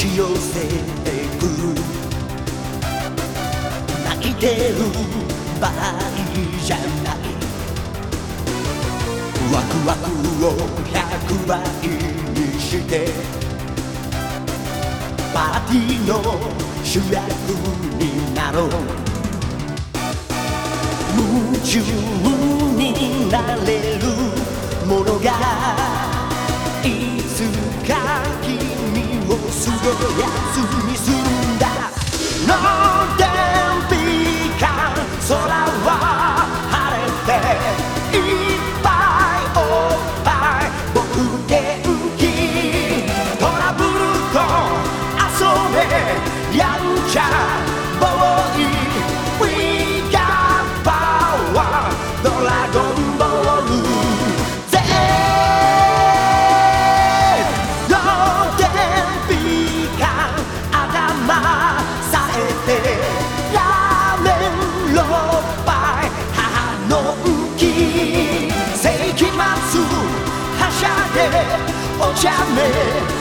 し寄せてく泣いてる場合じゃないワクワクを100倍にしてパーティーの主役になろう。夢中になれるものがいつか君をすごいやつにするんだ。の世紀末はしゃげお茶目。